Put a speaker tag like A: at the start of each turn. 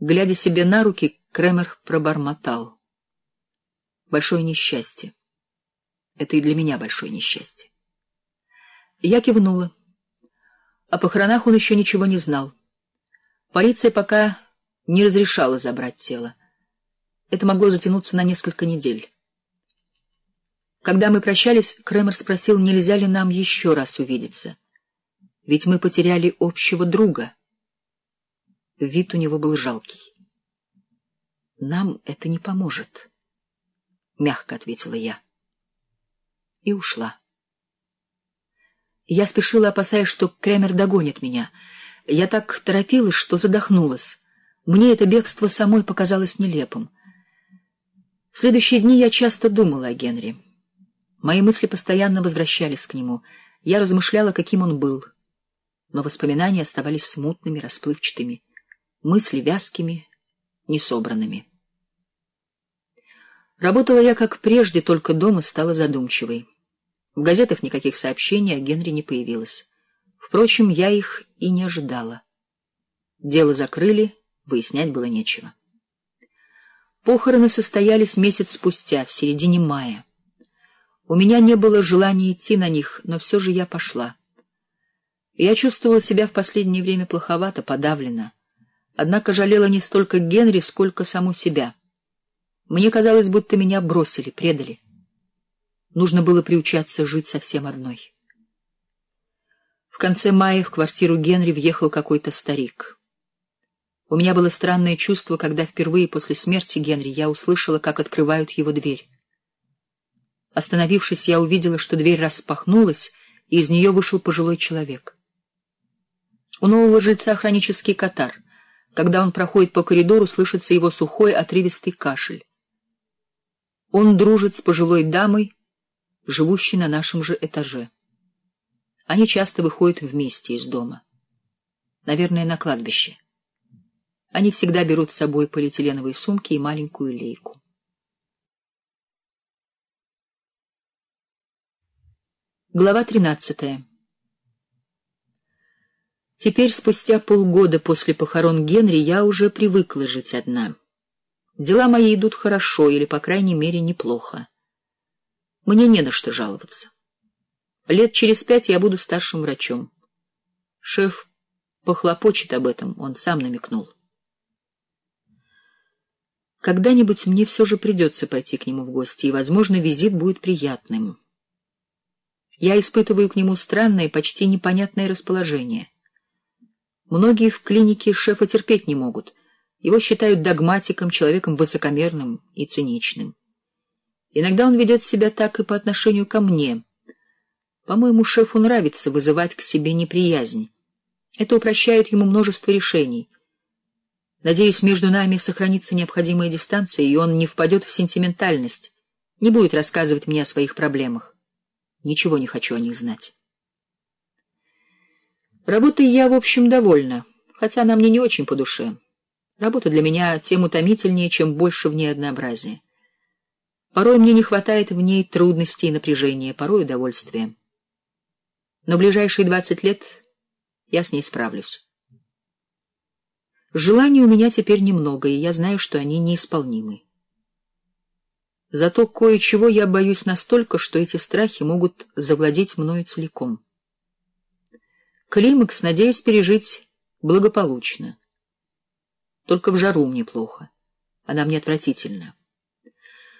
A: Глядя себе на руки, Кремер пробормотал. Большое несчастье. Это и для меня большое несчастье. Я кивнула. О похоронах он еще ничего не знал. Полиция пока не разрешала забрать тело. Это могло затянуться на несколько недель. Когда мы прощались, Кремер спросил, нельзя ли нам еще раз увидеться. Ведь мы потеряли общего друга. Вид у него был жалкий. «Нам это не поможет», — мягко ответила я. И ушла. Я спешила, опасаясь, что Кремер догонит меня. Я так торопилась, что задохнулась. Мне это бегство самой показалось нелепым. В следующие дни я часто думала о Генри. Мои мысли постоянно возвращались к нему. Я размышляла, каким он был. Но воспоминания оставались смутными, расплывчатыми, мысли вязкими, несобранными. Работала я, как прежде, только дома стала задумчивой. В газетах никаких сообщений о Генри не появилось. Впрочем, я их и не ожидала. Дело закрыли, выяснять было нечего. Похороны состоялись месяц спустя, в середине мая. У меня не было желания идти на них, но все же я пошла. Я чувствовала себя в последнее время плоховато, подавлена. Однако жалела не столько Генри, сколько саму себя. Мне казалось, будто меня бросили, предали. Нужно было приучаться жить совсем одной. В конце мая в квартиру Генри въехал какой-то старик. У меня было странное чувство, когда впервые после смерти Генри я услышала, как открывают его дверь. Остановившись, я увидела, что дверь распахнулась, и из нее вышел пожилой человек. У нового жильца хронический катар. Когда он проходит по коридору, слышится его сухой, отрывистый кашель. Он дружит с пожилой дамой, живущей на нашем же этаже. Они часто выходят вместе из дома. Наверное, на кладбище. Они всегда берут с собой полиэтиленовые сумки и маленькую лейку. Глава тринадцатая. Теперь, спустя полгода после похорон Генри, я уже привыкла жить одна. Дела мои идут хорошо или, по крайней мере, неплохо. Мне не на что жаловаться. Лет через пять я буду старшим врачом. Шеф похлопочет об этом, он сам намекнул. Когда-нибудь мне все же придется пойти к нему в гости, и, возможно, визит будет приятным. Я испытываю к нему странное, почти непонятное расположение. Многие в клинике шефа терпеть не могут. Его считают догматиком, человеком высокомерным и циничным. Иногда он ведет себя так и по отношению ко мне. По-моему, шефу нравится вызывать к себе неприязнь. Это упрощает ему множество решений. Надеюсь, между нами сохранится необходимая дистанция, и он не впадет в сентиментальность, не будет рассказывать мне о своих проблемах. Ничего не хочу о них знать. Работой я, в общем, довольна, хотя она мне не очень по душе. Работа для меня тем утомительнее, чем больше в ней однообразия. Порой мне не хватает в ней трудностей и напряжения, порой удовольствия. Но ближайшие двадцать лет я с ней справлюсь. Желаний у меня теперь немного, и я знаю, что они неисполнимы. Зато кое-чего я боюсь настолько, что эти страхи могут завладеть мною целиком. Климакс надеюсь пережить благополучно. Только в жару мне плохо. Она мне отвратительна.